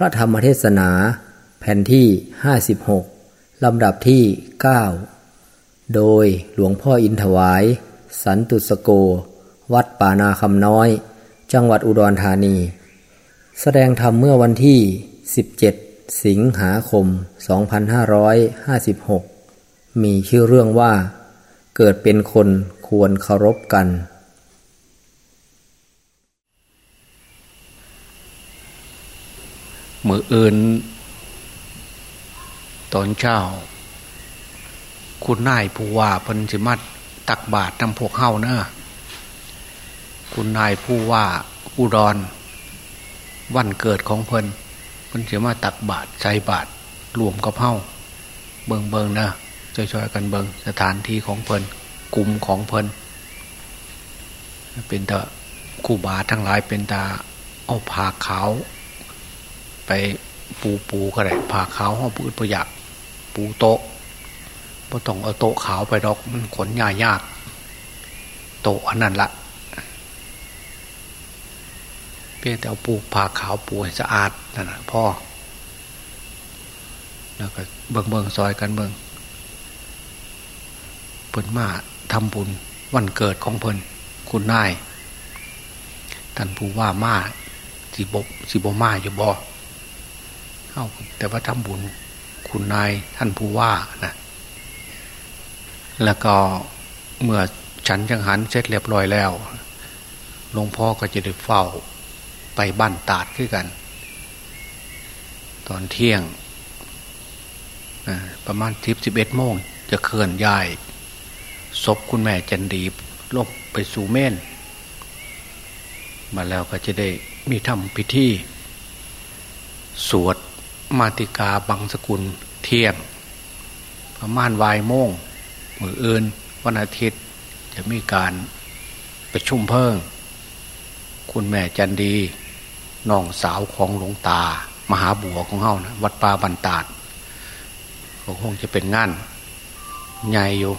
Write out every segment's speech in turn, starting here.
ระธรรมเทศนา แผ่นที่ 56 ลำดับที่ 9 โดยหลวงพ่ออินถวาย สันตุสโก วัดป่านาคำน้อย จังหวัดอุดรธานี แสดงธรรมเมื่อวันที่ 17 สิงหาคม 2556 มีชื่อเรื่องว่า เกิดเป็นคนควรเคารพกัน มืออื่น ตอนเช้า คุณนายผู้ว่าพันธิมัดตักบาตรนำพวกเฮาเนอะคุณนายผู้ว่าอุดร วันเกิดของเพิ่นเพิ่นจะมาตักบาตรใช้บาตรรวมกับเฮาเบิงเบิงนะช่วยๆกันเบิงสถานที่ของเพิ่นกลุ่มของเพิ่นเป็นตาคู่บาทั้งหลายเป็นตาเอาผ้าขาว ไปปูปูก็ได้ผ่าขาวห้องปูประหยัดปูโต๊ะพอต้องเอาโต๊ะขาวไปดอกมันขนยายาก โต๊ะอันนั้นละเพียงแต่เอาปูผ่าขาวปูให้สะอาดนั่นแหะพ่อแล้วก็เบิงเบิงซอยกันเบิงเพิ่นมาทำบุญวันเกิดของเพิ่นคุณนายท่านผู้ว่ามาสิบสิบมาอยู่บ่ เอาแต่ว่าทำบุญคุณนายท่านผู้ว่านะแล้วก็เมื่อฉันจังหันเสร็จเรียบร้อยแล้วหลวงพ่อก็จะได้เฝ้าไปบ้านตาดขึ้นกัน ตอนเที่ยงประมาณทิพสิบเอ็ดโมง จะเคลื่อนย้ายศพคุณแม่จันดีลบไปสู่เม่น มาแล้วก็จะได้มีทำพิธี สวด มาติกาบังสกุลเที่ยงประมาณวายโมงมืออื่นวันอาทิตย์จะมีการประชุมเพิ่ง คุณแม่จันดีน้องสาวของหลวงตา มหาบัวของเฮานะวัดป่าบันตาดก็คงจะเป็นงานใหญ่อยู่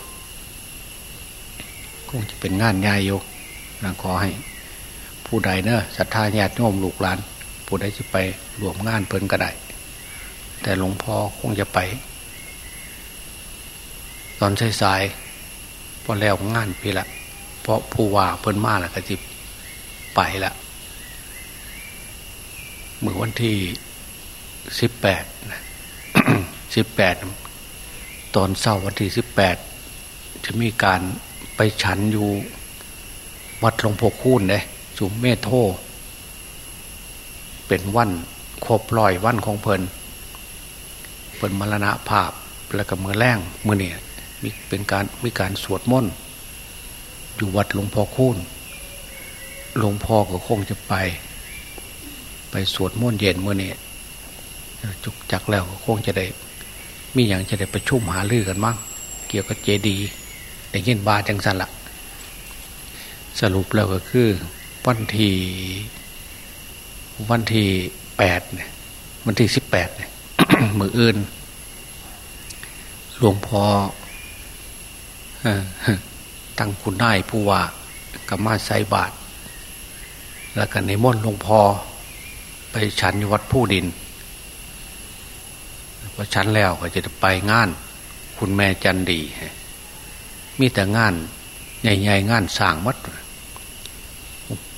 คงจะเป็นงานใหญ่อยู่นะขอให้ ผู้ใดเนอะศรัทธาญาติโยมลูกหลาน ผู้ใดจะไปรวมงานเพิ่นก็ได้ แต่หลวงพ่อคงจะไป ตอนสายๆพอแล้วงานพี่ละเพราะผู้ว่าเพิ่นมาแล้วก็จิไปละเมื่อวันที่สิบแปดสิบแปดตอนเศร้าวันที่สิบแปดจะมีการไปฉันอยู่ วัดหลวงพ่อคูนเลยสุมเมธโท เป็นวันครบรอยวันของเพลิน เป็นมรณะภาพแล้วก็มือแรงมือเนี่ยมีเป็นการมีการสวดมนต์อยู่วัดหลวงพ่อคูนหลวงพ่อก็คงจะไป ไปสวดมนต์เย็นมือเนี่ยจุกจักแล้วก็คงจะได้ มีอย่างจะได้ประชุมหาลือกันมั้งเกี่ยวกับเจดีได้ยินบาจังสันละสรุปแล้วก็คือวันที่วันที่แปดเนี่ยวันที่สิบแปดเนี่ย มืออื่น หลวงพ่อตั้งคุณนายผู้ว่ากมาใส่บาท แล้วกันในม่นหลวงพ่อไปฉันวัดผู้ดินพอฉันแล้วก็จะไปงาน คุณแม่จันดี มีแต่งานใหญ่ๆงานสร้างวัด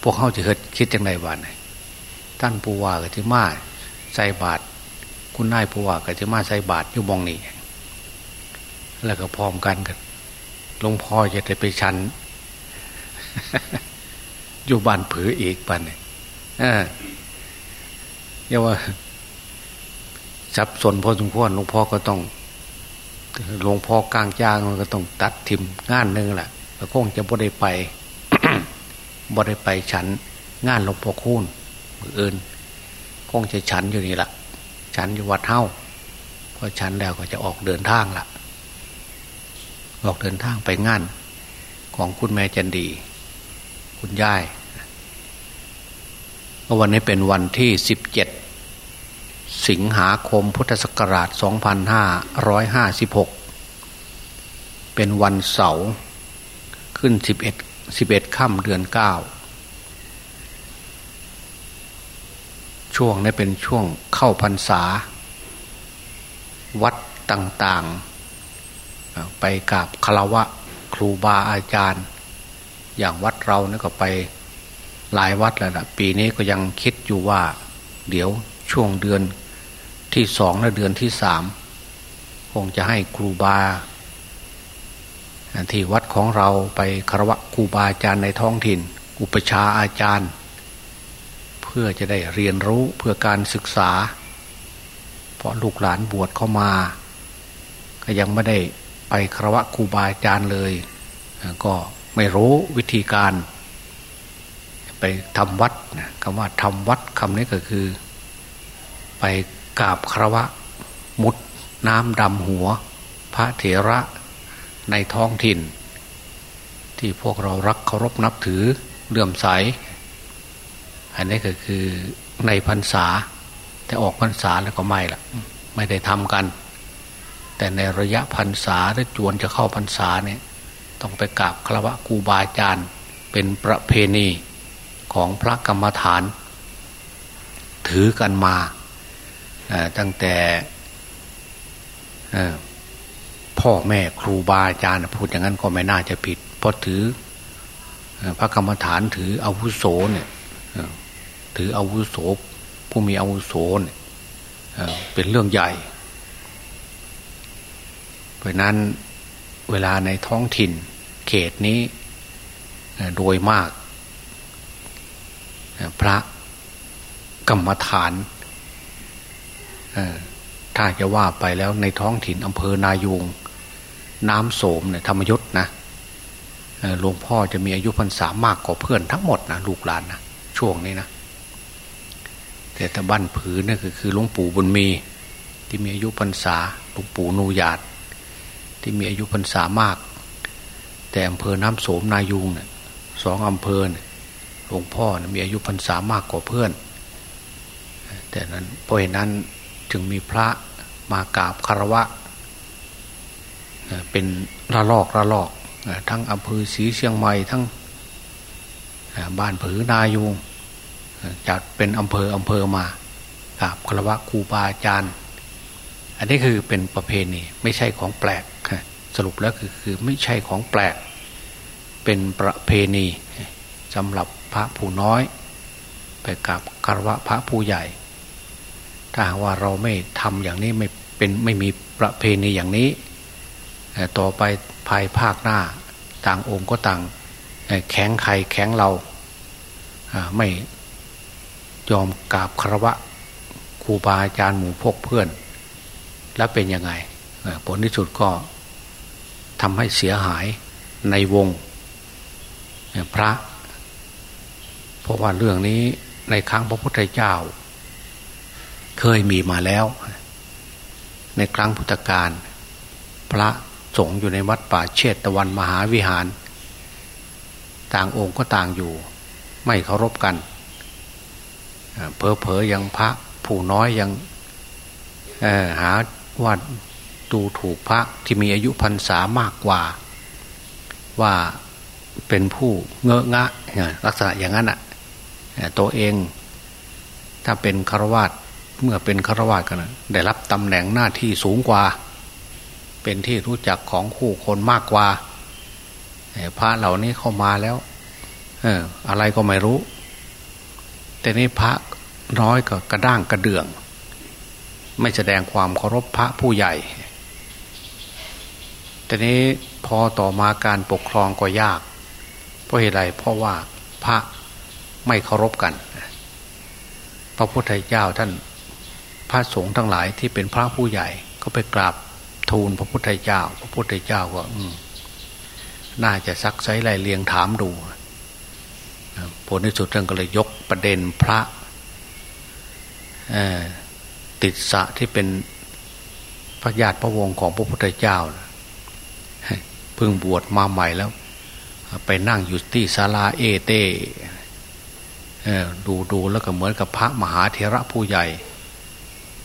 พวกเขาจะคิดยังไงบ้างท่านผู้ว่าก็จะมาใส่บาท คุณนายผู้ว่าก็จะมาใส่บาตรอยู่มองนี่แล้วก็พร้อมกันกันหลวงพ่อจะได้ไปชันอยู่บ้านผืออีกปันเนี่ยเรียกว่าจับสนพอสมควรหลวงพ่อก็ต้องหลวงพ่อกลางจ้างก็ต้องตัดทิมงานหนึ่งแหละแล้วคงจะบ่ได้ไปบ่ได้ไปฉันงานหลวงพ่อคูณมืออื่นคงจะฉันอยู่นี่แหละ ฉันอยู่วัดเท่าพอฉันแล้วก็จะออกเดินทางละออกเดินทางไปงาน ของคุณแม่จันดี คุณย่ายวันนี้เป็นวันที่สิบเจ็ดสิงหาคมพุทธศักราช 2556 เป็นวันเสาร์ขึ้น 11 11ค่ำเดือน 9 ช่วงนี้เป็นช่วงเข้าพรรษา วัดต่างๆ ไปกราบคารวะครูบาอาจารย์ อย่างวัดเราเนี่ยก็ไปหลายวัดแล้วนะปีนี้ก็ยังคิดอยู่ว่า เดี๋ยวช่วงเดือนที่สองและเดือนที่สามคงจะให้ครูบาที่วัดของเราไปคารวะครูบาอาจารย์ในท้องถิ่น อุปชาอาจารย์ พื่อจะได้เรียนรู้เพื่อการศึกษา เพราะลูกหลานบวชเข้ามา ก็ยังไม่ได้ไปครวะครูบาอาจารย์เลย ก็ไม่รู้วิธีการ ไปทำวัดคำว่าทำวัดคำนี้ก็คือ ไปกราบครวะมุดน้ำดำหัว พระเถระในท้องถิ่น ที่พวกเรารักเคารพนับถือเลื่อมใส อันนี้ก็คือในพรรษา แต่ออกพรรษาแล้วก็ไม่ละไม่ได้ทำกัน แต่ในระยะพรรษาถ้าจวนจะเข้าพรรษาเนี่ย ต้องไปกราบคารวะครูบาอาจารย์เป็นประเพณีของพระกรรมฐาน ถือกันมาตั้งแต่พ่อแม่ครูบาอาจารย์พูดอย่างนั้นก็ไม่น่าจะผิดเพราะถือพระกรรมฐานถืออาวุโสเนี่ย ถืออาวุโสผู้มีอาวุโสเนี่ยเป็นเรื่องใหญ่ เพราะนั้นเวลาในท้องถิ่นเขตนี้โดยมาก พระกรรมฐานถ้าจะว่าไปแล้วในท้องถิ่นอำเภอนายูงน้ำโสมเนี่ยธรรมยุทธ์นะหลวงพ่อจะมีอายุพรรษามากกว่าเพื่อนทั้งหมดนะลูกหลานนะช่วงนี้นะ แต่ตะบ้านผือนี่คือคือหลวงปู่บุญมี ที่มีอายุพรรษาหลวงปู่นูญาตที่มีอายุพรรษามาก แต่อำเภอน้ำโสมนายุงเนี่ยสองอำเภอเนี่ยหลวงพ่อนะมีอายุพรรษามากกว่าเพื่อน แต่นั้นเพราะเหตุนั้นจึงมีพระมากราบคารวะ เป็นระลอกระลอก ทั้งอำเภอศรีเชียงใหม่ทั้งบ้านผือนายูง จัดเป็นอำเภออำเภอมากราบคารวะครูบาอาจารย์ อันนี้คือเป็นประเพณีไม่ใช่ของแปลกสรุปแล้วคือคือไม่ใช่ของแปลก เป็นประเพณีสำหรับพระผู้น้อย ไปกราบคารวะพระผู้ใหญ่ ถ้าว่าเราไม่ทำอย่างนี้ไม่เป็นไม่มีประเพณีอย่างนี้ ต่อไปภายภาคหน้าต่างองค์ก็ต่างแข็งใครแข็งเราไม่ ยอมกราบคารวะครูบาอาจารย์หมู่พกเพื่อน แล้วเป็นยังไงผลที่สุดก็ทำให้เสียหายในวงพระ เพราะว่าเรื่องนี้ในครั้งพระพุทธเจ้า เคยมีมาแล้ว ในครั้งพุทธกาลพระสงฆ์อยู่ในวัดป่าเชตตะวันมหาวิหาร ต่างองค์ก็ต่างอยู่ ไม่เคารพกัน เพอเพอยังพระผู้น้อยยังหาว่าดูถูกพระที่มีอายุพรรษามากกว่า ว่าเป็นผู้เงอะงะลักษณะอย่างนั้นอะตัวเองถ้าเป็นคาวาสเมื่อเป็นคาวาสกันนะได้รับตำแหน่งหน้าที่สูงกว่า เป็นที่รู้จักของคู่คนมากกว่าพระเหล่านี้เข้ามาแล้วเอออะไรก็ไม่รู้ แต่นี้พระน้อยก็กระด้างกระเดื่อง ไม่แสดงความเคารพพระผู้ใหญ่แต่นี้พอต่อมาการปกครองก็ยาก เพราะเหตุไรเพราะว่าพระไม่เคารพกัน พระพุทธเจ้าท่านพระสงฆ์ทั้งหลายที่เป็นพระผู้ใหญ่ก็ไปกราบทูลพระพุทธเจ้า พระพุทธเจ้าก็น่าจะซักไซไล่เลียงถามดู ผลที่สุดท่านก็เลยยกประเด็นพระติดสะที่เป็นพระญาติพระวงศ์ของพระพุทธเจ้าเพิ่งบวชมาใหม่แล้ว ไปนั่งอยู่ที่ศาลาเอเตดูดูแล้วก็เหมือนกับพระมหาเถระผู้ใหญ่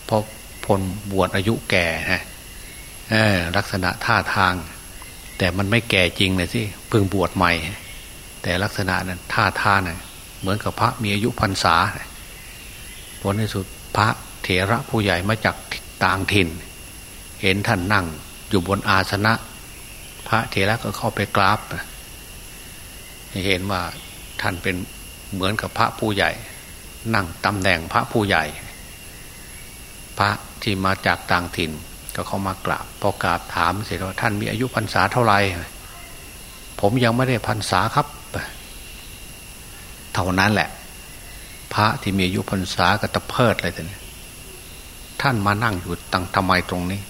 เพราะพลบวชอายุแก่ฮะลักษณะท่าทาง แต่มันไม่แก่จริงเลยสิเพิ่งบวชใหม่ แต่ลักษณะนั้นท่าทางน่ะเหมือนกับพระมีอายุพรรษาผลในสุดพระเถระผู้ใหญ่มาจากต่างถิ่น เห็นท่านนั่งอยู่บนอาสนะ พระเถระก็เข้าไปกราบเห็นว่าท่านเป็นเหมือนกับพระผู้ใหญ่ นั่งตำแหน่งพระผู้ใหญ่ พระที่มาจากต่างถิ่น ก็เข้ามากราบพอกราบถามเสร็จว่าท่านมีอายุพรรษาเท่าไหร่ผมยังไม่ได้พรรษาครับ ท่านั้นแหละ พระที่มีอายุพรรษาก็ตะเพิดเลยท่านท่านมานั่งอยู่ตั้งทำไมตรงนี้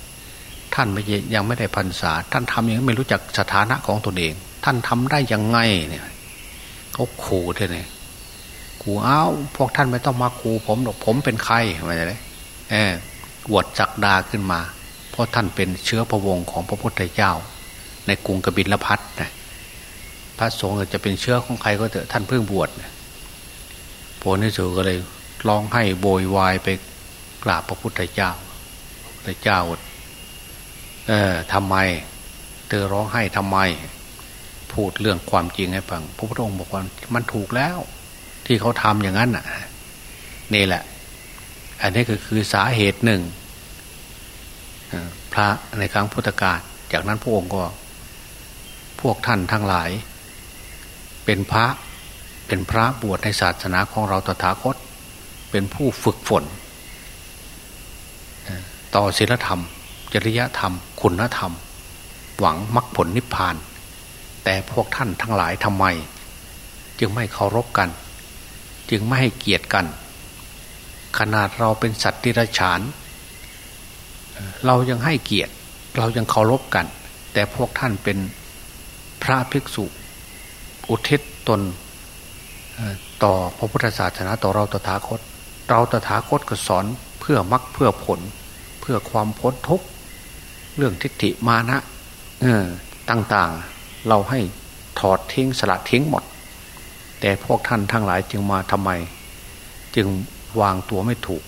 ท่านไม่ยังไม่ได้พรรษา ท่านทำอย่างไม่รู้จักสถานะของตนเอง ท่านทำได้ยังไงเนี่ยเขาขู่เท่านี้ขู่อ้าวพวกท่านไม่ต้องมาขู่ผมหรอกผมเป็นใครอะไรเลยเออวดจักดาขึ้นมา เพราะท่านเป็นเชื้อพระวงศ์ของพระพุทธเจ้า ในกรุงกบิลพัทนะพระสงฆ์จะเป็นเชื้อของใครก็เถอะท่านเพิ่งบวช ผลที่สุดก็เลยร้องให้โวยวายไปกราบพระพุทธเจ้าพระเจ้าเออทำไม เธอร้องให้ทำไม พูดเรื่องความจริงให้ฟังพระพุทธองค์บอกว่ามันถูกแล้ว ที่เขาทำอย่างนั้นน่ะ นี่แหละ อันนี้ก็คือสาเหตุหนึ่งพระในครั้งพุทธกาลจากนั้นพระองค์ก็ พวกท่านทั้งหลาย เป็นพระ เป็นพระบวชในศาสนาของเราตถาคต เป็นผู้ฝึกฝน ต่อศีลธรรม จริยธรรม คุณธรรม หวังมรรคผลนิพพาน แต่พวกท่านทั้งหลายทำไม จึงไม่เคารพกัน จึงไม่ให้เกียรติกัน ขนาดเราเป็นสัตว์ที่ระฉาน เรายังให้เกียรติ เรายังเคารพกัน แต่พวกท่านเป็นพระภิกษุ อุทิศตน ต่อพระพุทธศาสนาต่อเราตถาคต เราตถาคตก็สอนเพื่อมรรคเพื่อผล เพื่อความพ้นทุกข์เรื่องทิฏฐิมานะต่างๆ เราให้ถอดทิ้งสลัดทิ้งหมด แต่พวกท่านทั้งหลายจึงมาทำไม จึงวางตัวไม่ถูก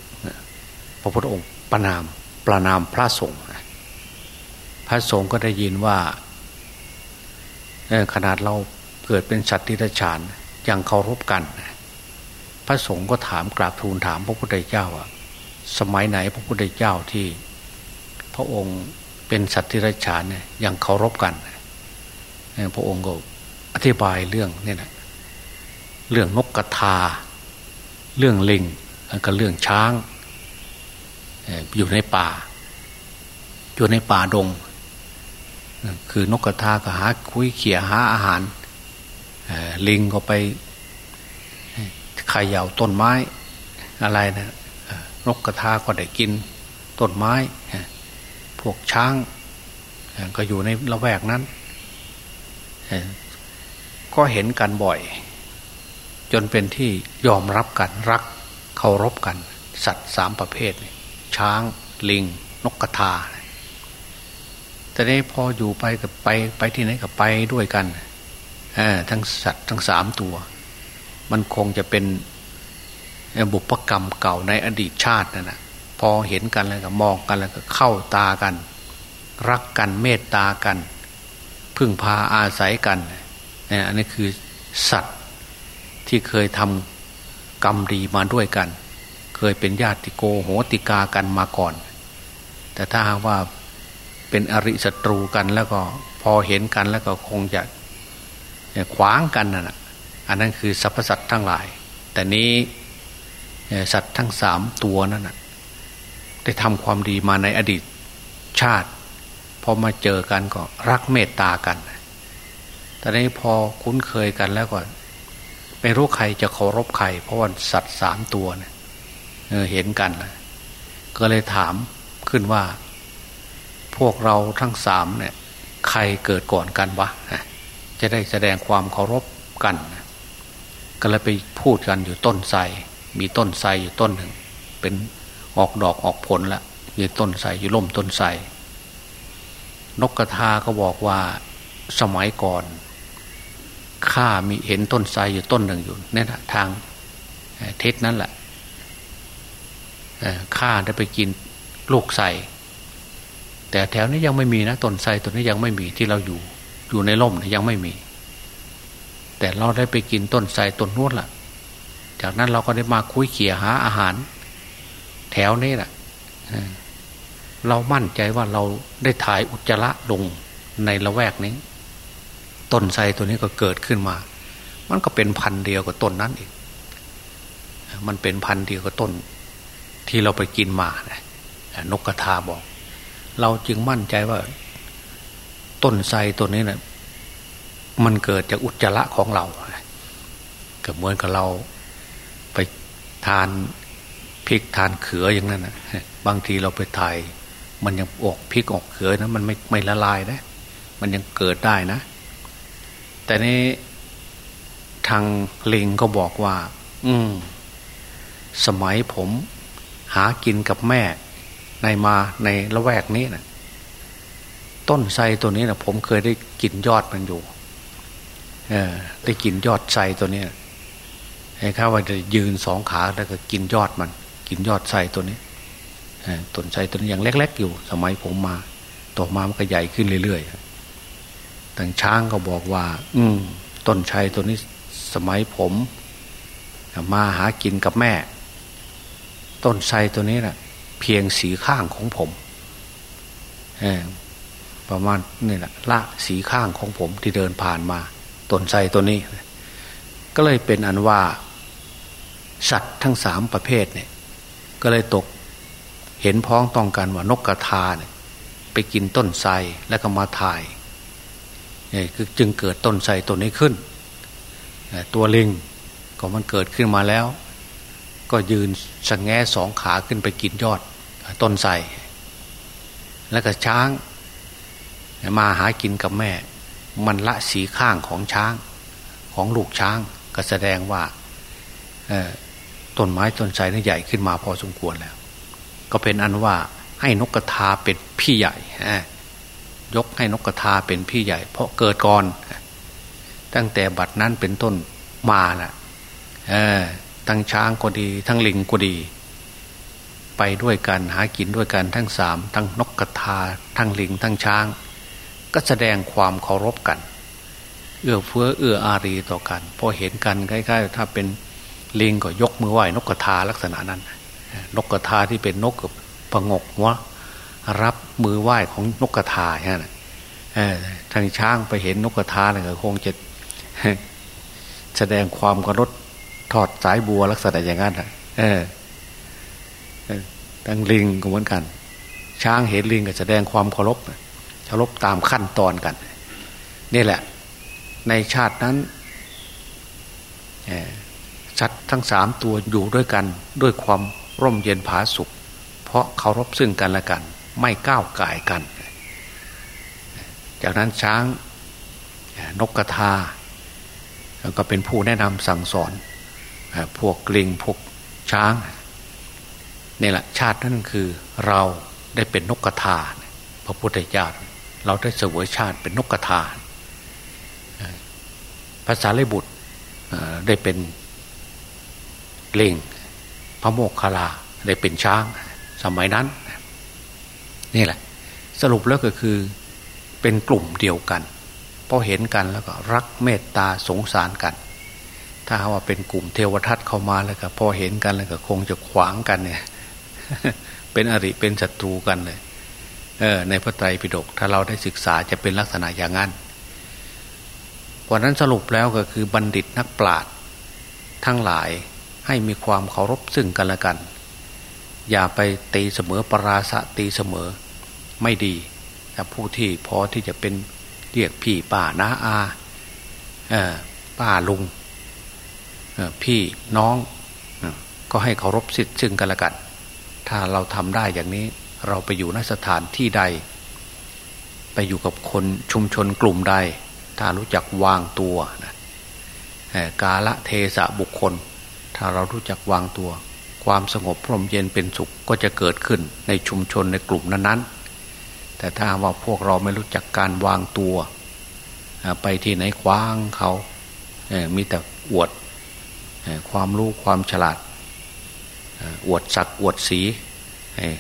พระพุทธองค์ประนามประนามพระสงฆ์พระสงฆ์ก็ได้ยินว่าขนาดเราเกิดเป็นสัตว์ที่ระฉาน ยังเคารพกัน พระสงฆ์ก็ถามกราบทูลถามพระพุทธเจ้าว่าสมัยไหนพระพุทธเจ้าที่ พระองค์เป็นสัตว์ที่ไรฉานเนี่ยยังเคารพกันพระองค์ก็อธิบายเรื่องนี่นะเรื่องนกกระทา เรื่องลิงกับเรื่องช้าง อยู่ในป่า อยู่ในป่าดง คือนกกระทาก็หาคุยเขี่ยหาอาหาร ลิงก็ไปขย่าต้นไม้อะไรนะนกกระทาก็ได้กินต้นไม้ พวกช้าง ก็อยู่ในละแวกนั้น ก็เห็นกันบ่อย จนเป็นที่ยอมรับกันรักเคารพกัน สัตว์สามประเภท ช้าง ลิง นกกระทาแต่นี้พออยู่ไปกับไปไปที่ไหนกับไปด้วยกัน ทั้งสัตว์ทั้งสามตัว มันคงจะเป็นบุพกรรมเก่าในอดีตชาตินั่นนะพอเห็นกันแล้วก็มองกันแล้วก็เข้าตากัน รักกันเมตตากัน พึ่งพาอาศัยกันเนี่ยอันนี้คือสัตว์ที่เคยทำกรรมดีมาด้วยกัน เคยเป็นญาติโกโหติกากันมาก่อน แต่ถ้าว่าเป็นอริศัตรูกันแล้วก็พอเห็นกันแล้วก็คงจะ ขวางกันน่ะอันนั้นคือสรรพสัตว์ทั้งหลาย แต่นี้สัตว์ทั้งสามตัวนั่นนะได้ทำความดีมาในอดีตชาติพอมาเจอกันก็รักเมตตากัน แต่นี้พอคุ้นเคยกันแล้วก็ไม่รู้ใครจะเคารพใคร เพราะว่าสัตว์สามตัวเนี่ยเเห็นกันก็เลยถามขึ้นว่า พวกเราทั้งสามเนี่ย ใครเกิดก่อนกันวะ จะได้แสดงความเคารพกัน ก็เลยไปพูดกันอยู่ต้นไทรมีต้นไทรอยู่ต้นหนึ่ง เป็นออกดอกออกผลแล้วมีต้นไทรอยู่ล่มต้นไทรนกกระทาก็บอกว่าสมัยก่อนข้ามีเห็นต้นไทรอยู่ต้นหนึ่งอยู่เนี่ยนะทางเทศนั้นแหละข้าได้ไปกินลูกไทรแต่แถวนี้ยังไม่มีนะต้นไทรตัวนี้ยังไม่มีที่เราอยู่ อยู่ในร่มยังไม่มี แต่เราได้ไปกินต้นไทรต้นนู้นล่ะ จากนั้นเราก็ได้มาคุยเขี่ยหาอาหาร แถวนี้แหละเรามั่นใจว่าเราได้ถ่ายอุจจาระลงในละแวกนี้ ต้นไทรตัวนี้ก็เกิดขึ้นมา มันก็เป็นพันเดียวกับต้นนั้นอีกมันเป็นพันเดียวกับต้น ที่เราไปกินมานะนกกระทาบอก เราจึงมั่นใจว่า ต้นไทรตัวนี้นะ่ะมันเกิดจากอุจจาระของเราก็เหมือนกับเราไปทานพริกทานเขืออย่างนั้นนะบางทีเราไปถ่าย มันยังออกพริกออกเขือนะมันไม่ไม่ละลายนะ มันยังเกิดได้นะ แต่นี้ทางลิงก็บอกว่า อืม สมัยผมหากินกับแม่ในมาในละแวกนี้นะ ต้นไทรตัวนี้นะผมเคยได้กินยอดมันอยู่เออได้กินยอดไทรตัวนี้ให้ข้าว่าจะยืนสองขาแล้วก็กินยอดมัน กินยอดไทรตัวนี้ต้นไทรตัวนี้ยังเล็ก ๆ อยู่ สมัยผมมาต่อมามันก็ใหญ่ขึ้นเรื่อยๆแต่ช้างก็บอกว่า อืมต้นไทรตัวนี้สมัยผมมาหากินกับแม่ ต้นไทรตัวนี้นะ่ะ เพียงสีข้างของผม ประมาณนี่แหละละสีข้างของผมที่เดินผ่านมาต้นไทรตัวนี้ ก็เลยเป็นอันว่า สัตว์ทั้งสามประเภทเนี่ย ก็เลยตกเห็นพ้องต้องกันว่านกกระทาเนี่ยไปกินต้นไทรแล้วก็มาถ่ายเนี่ยคือจึงเกิดต้นไทรต้นนี้ขึ้น ตัวลิงก็มันเกิดขึ้นมาแล้ว ก็ยืนสงแงสองขาขึ้นไปกินยอดต้นไทรแล้วก็ช้าง มาหากินกับแม่ มันละสีข้างของช้างของลูกช้างก็แสดงว่าต้นไม้ต้นไทรนี่ใหญ่ขึ้นมาพอสมควรแล้ว ก็เป็นอันว่าให้นกกระทาเป็นพี่ใหญ่ยกให้นกกระทาเป็นพี่ใหญ่ เพราะเกิดก่อน ตั้งแต่บัดนั้นเป็นต้นมาแหละทั้งช้างก็ดี ทั้งลิงก็ดี ไปด้วยกันหากินด้วยกันทั้งสามทั้งนกกระทา ทั้งลิงทั้งช้าง ก็แสดงความเคารพกัน เอื้อเฟื้อเอื้ออารีต่อกัน พอเห็นกันใกล้ายๆ ถ้าเป็นลิงก็ยกมือไหว้นกกระทาลักษณะนั้น นกกระทาที่เป็นนกกับประงกหัวรับมือไหว้ของนกกระทาใช่ไหมทางช้างไปเห็นนกกระทาเนี่ยคงจะแสดงความกระรดถอดสายบัวลักษณะอย่างนั้นเออทั้งลิงก็เหมือนกัน ช้างเห็นลิงก็แสดงความเคารพ เคารพตามขั้นตอนกัน นี่แหละ ในชาตินั้นชัดทั้งสามตัวอยู่ด้วยกันด้วยความร่มเย็นผาสุข เพราะเคารพซึ่งกันและกัน ไม่ก้าวไก่กัน จากนั้นช้างนกกระทาก็เป็นผู้แนะนำสั่งสอน พวกลิงพวกช้างนี่แหละชาตินั่นคือเราได้เป็นนกกระทา พระพุทธเจ้า เราได้เสวยชาติเป็นนกกระทาภาษาเลบุตรได้เป็นเล่งพระโมกขลาได้เป็นช้างสมัยนั้น นี่แหละ สรุปแล้วก็คือเป็นกลุ่มเดียวกันพอเห็นกันแล้วก็รักเมตตาสงสารกัน ถ้าว่าเป็นกลุ่มเทวทัตเข้ามาแล้วก็พอเห็นกันแล้วก็คงจะขวางกันเนี่ย เป็นอริเป็นศัตรูกันเลย ในพระไตรปิฎกถ้าเราได้ศึกษาจะเป็นลักษณะอย่างนั้นวันนั้นสรุปแล้วก็คือบัณฑิตนักปราชญ์ทั้งหลายให้มีความเคารพซึ่งกันและกัน อย่าไปตีเสมอปราศตีเสมอไม่ดีแต่ผู้ที่พอที่จะเป็นเรียกพี่ป้าน้าอาป้าลุงพี่น้องก็ให้เคารพสิทธิ์ซึ่งกันและกัน ถ้าเราทำได้อย่างนี้ เราไปอยู่นสถานที่ใด ไปอยู่กับคนชุมชนกลุ่มใด ถ้ารู้จักวางตัวนะกาละเทสะบุคคล ถ้าเรารู้จักวางตัว ความสงบพร่มเย็นเป็นสุขก็จะเกิดขึ้นในชุมชนในกลุ่มนั้นๆ แต่ถ้าว่าพวกเราไม่รู้จักการวางตัว ไปที่ไหนคว้างเขามีแต่อวดความรู้ความฉลาดอวดศักอวดสี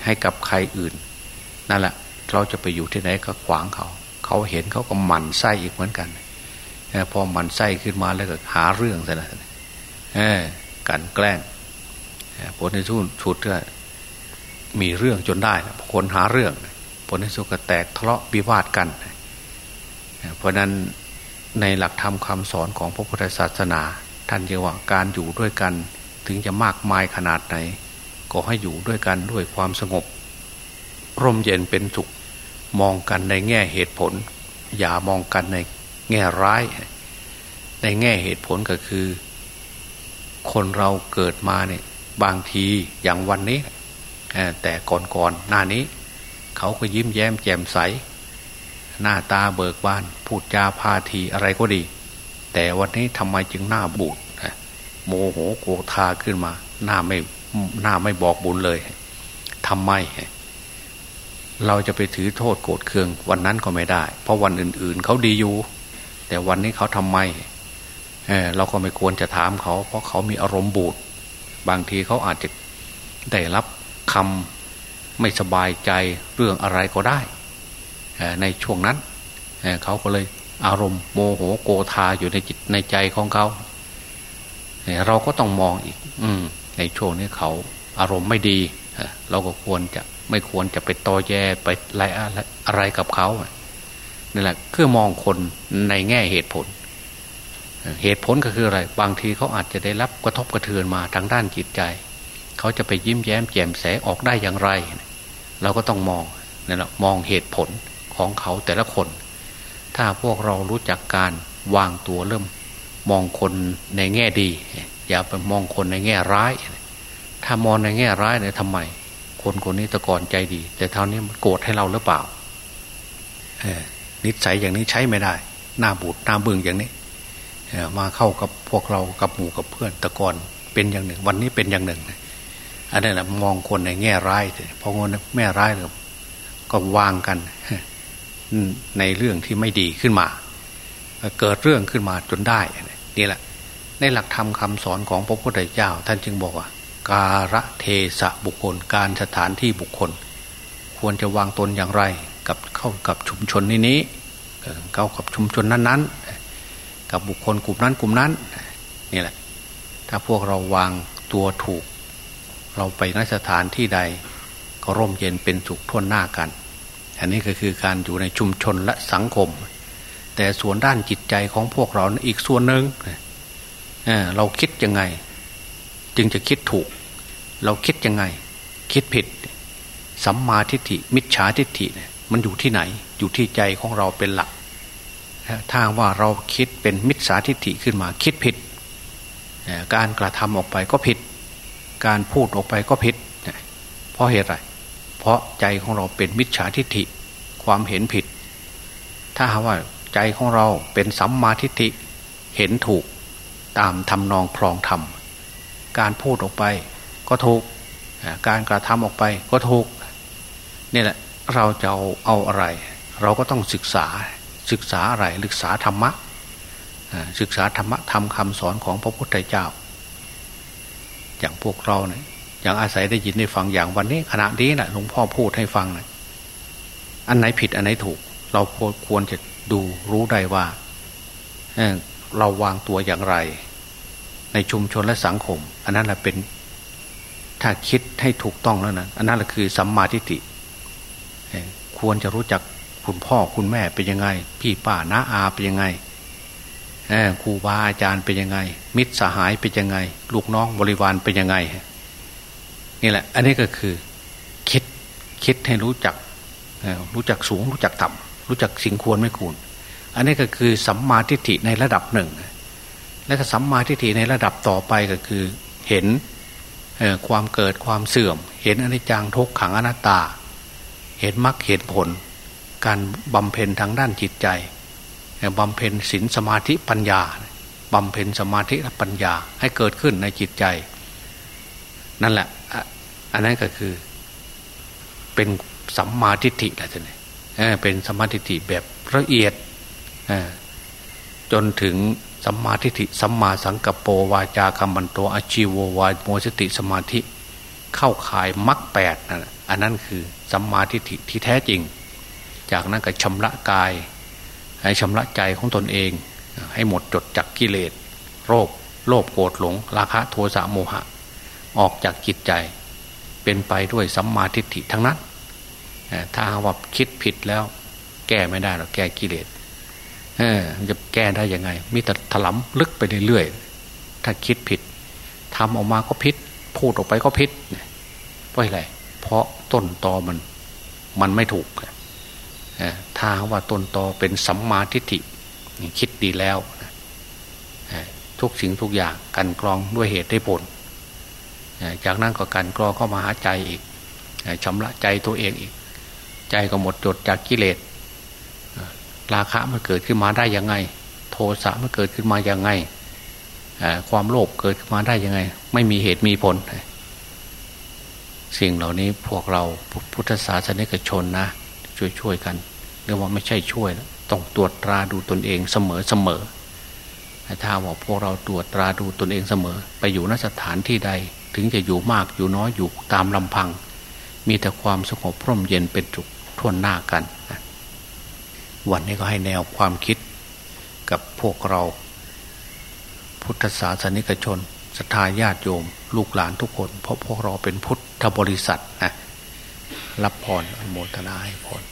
ให้กับใครอื่น นั่นแหละเราจะไปอยู่ที่ไหนก็ขวางเขา เขาเห็นเขาก็หมั่นไส้อีกเหมือนกันพอหมั่นไส้ขึ้นมาแล้วก็หาเรื่องซะนะกันแกล้งผลในทุนชุดก็มีเรื่องจนได้คนหาเรื่อง ผลในสุกแตกทะเลาะวิวาทกัน เพราะนั้นในหลักธรรมคำสอนของพระพุทธศาสนา ท่านเรียกว่าการอยู่ด้วยกันถึงจะมากมายขนาดไหน ก็ให้อยู่ด้วยกันด้วยความสงบ ร่มเย็นเป็นสุขมองกันในแง่เหตุผล อย่ามองกันในแง่ร้าย ในแง่เหตุผลก็คือ คนเราเกิดมาเนี่ยบางทีอย่างวันนี้ แต่ก่อนๆหน้านี้ เขาก็ยิ้มแย้มแจ่มใส หน้าตาเบิกบาน พูดจาพาทีอะไรก็ดี แต่วันนี้ทำไมจึงหน้าบูดโมโหโกธาขึ้นมา หน้าไม่ หน้าไม่บอกบุญเลยทำไม เราจะไปถือโทษโกรธเคือง วันนั้นก็ไม่ได้ เพราะวันอื่น ๆเขาดีอยู่ แต่วันนี้เขาทำไมเเราก็ไม่ควรจะถามเขา เพราะเขามีอารมณ์บูดบางทีเขาอาจจะได้รับคำไม่สบายใจเรื่องอะไรก็ได้ ในช่วงนั้นเขาก็เลยอารมณ์โมโหโกธาอยู่ในจิตในใจของเขา เราก็ต้องมองอีก อืม ในช่วงนี้เขาอารมณ์ไม่ดี เราก็ควรจะไม่ควรจะไปตอแยไปอะไรอะไรกับเขานี่แหละคือมองคนในแง่เหตุผล เหตุผลก็คืออะไร บางทีเขาอาจจะได้รับกระทบกระเทือนมาทางด้านจิตใจ เขาจะไปยิ้มแย้มแจ่มใสออกได้อย่างไร เราก็ต้องมองนี่แหละมองเหตุผลของเขาแต่ละคน ถ้าพวกเรารู้จักการวางตัวเริ่ม มองคนในแง่ดี อย่าไปมองคนในแง่ร้าย ถ้ามองในแง่ร้ายเนี่ยทำไม คนคนนี้ตะกอนใจดี แต่เท่านี้มันโกรธให้เราหรือเปล่านิสัยอย่างนี้ใช้ไม่ได้ หน้าบูดหน้าบึ้งอย่างนี้มาเข้ากับพวกเรากับหมู่กับเพื่อนตะกอนเป็นอย่างหนึ่ง วันนี้เป็นอย่างหนึ่งอันนั้นแหละมองคนในแง่ร้ายพอคนแม่ร้ายเลยก็วางกันในเรื่องที่ไม่ดีขึ้นมา เกิดเรื่องขึ้นมาจนได้นี่แหละ ในหลักธรรมคาสอนของพระพุทธเจ้า ท่านจึงบอกว่า การะเทสะบุคคล การสถานที่บุคคล ควรจะวางตนอย่างไร กับเข้ากับชุมชนนี้นี้เข้ากับชุมชนนั้นๆ กับบุคคลกลุ่มนั้นกลุ่มนั้นนี่แหละ ถ้าพวกเราวางตัวถูก เราไปนสถานที่ใด ก็ร่มเย็นเป็นสุขทั่วหน้ากัน อันนี้ก็คือการอยู่ในชุมชนและสังคม แต่ส่วนด้านจิตใจของพวกเราอีกส่วนหนึ่ง เราคิดยังไง จึงจะคิดถูก เราคิดยังไง คิดผิด สัมมาทิฏฐิ มิจฉาทิฏฐิเนี่ยมันอยู่ที่ไหน อยู่ที่ใจของเราเป็นหลักถ้าว่าเราคิดเป็นมิจฉาทิฏฐิขึ้นมาคิดผิด การกระทำออกไปก็ผิด การพูดออกไปก็ผิด เพราะเหตุไร เพราะใจของเราเป็นมิจฉาทิฏฐิ ความเห็นผิด ถ้าว่าใจของเราเป็นสัมมาทิฏฐิเห็นถูก ตามทำนองครองธรรมการพูดออกไปก็ถูกการกระทำออกไปก็ถูกนี่แหละเราจะเอาเอาอะไร เราก็ต้องศึกษาศึกษาอะไรศึกษาธรรมะศึกษาธรรมะทำคำสอนของพระพุทธเจ้า อย่างพวกเราเนี่ยอย่างอาศัยได้ยินได้ฟังอย่างวันนี้ขณะนี้นะหลวงพ่อพูดให้ฟังนะอันไหนผิดอันไหนถูก เราควรจะดูรู้ได้ว่า เราวางตัวอย่างไร ในชุมชนและสังคม อันนั้นแหละเป็นถ้าคิดให้ถูกต้องแล้วนะอันนั้นแหละคือสัมมาทิฏฐิควรจะรู้จักคุณพ่อคุณแม่เป็นยังไง พี่ป้าน้าอาเป็นยังไงครูบาอาจารย์เป็นยังไง มิตรสหายเป็นยังไง ลูกน้องบริวารเป็นยังไงนี่แหละ อันนี้ก็คือคิดคิดให้รู้จักรู้จักสูง รู้จักต่ำรู้จักสิ่งควรไม่ควร อันนี้ก็คือสัมมาทิฏฐิในระดับหนึ่ง และก็สัมมาทิฏฐิในระดับต่อไปก็คือเห็นความเกิดความเสื่อม เห็นอนิจจังทุกขังอนัตตา เห็นมรรคเห็นผล การบำเพ็ญทางด้านจิตใจบำเพ็ญศีลสมาธิปัญญาบำเพ็ญสมาธิและปัญญาให้เกิดขึ้นในจิตใจ นั่นแหละ อันนั้นก็คือ เป็นสัมมาทิฏฐิแหละท่านเป็นสัมมาธิแบบละเอียด จนถึงสัมมาทิฏฐิสัมมาสังกปรวาจาคัมบันโตอชีววาโมสติสมาธิ เข้าขายมรรคแปดนั่นอันนั้นคือสัมมาทิฏฐิที่แท้จริง จากนั้นก็ชำระกาย ให้ชำระใจของตนเอง ให้หมดจดจากกิเลสโรคโลภโกรธหลง ราคะโทสะโมหะ ออกจากจิตใจ เป็นไปด้วยสัมมาทิฏฐิทั้งนั้นถ้าว่าคิดผิดแล้ว แก้ไม่ได้หรอกแก้กิเลส เออจะแก้ได้ยังไง มีแต่ถลำลึกไปเรื่อยๆถ้าคิดผิดทำออกมาก็ผิดพูดออกไปก็ผิดเพราะอะไรเพราะต้นตอมัน มันไม่ถูกถ้าว่าต้นตอเป็นสัมมาทิฏฐิคิดดีแล้วทุกสิ่งทุกอย่างกันกรองด้วยเหตุได้ผล จากนั้นก็กันกรองเข้ามาหาใจอีกชำระใจตัวเองอีก ใจก็หมดจดจากกิเลส ราคะมันเกิดขึ้นมาได้ยังไง โทสะมันเกิดขึ้นมายังไงความโลภเกิดขึ้นมาได้ยังไง ไม่มีเหตุมีผล สิ่งเหล่านี้พวกเราพุทธศาสนิกชนนะ ช่วยๆกันเรียกว่าไม่ใช่ช่วย ต้องตรวจตราดูตนเองเสมอเสมอถ้าว่าพวกเราตรวจตราดูตนเองเสมอ ไปอยู่นสถานที่ใด ถึงจะอยู่มากอยู่น้อยอยู่ตามลำพัง มีแต่ความสงบพร่มเย็นเป็นจุกท่วนหน้ากัน วันนี้ก็ให้แนวความคิดกับพวกเรา พุทธศาสนิกชนศรัทธาญาติโยม ลูกหลานทุกคน เพราะพวกเราเป็นพุทธบริษัทนะรับพรอนโมทนาให้พร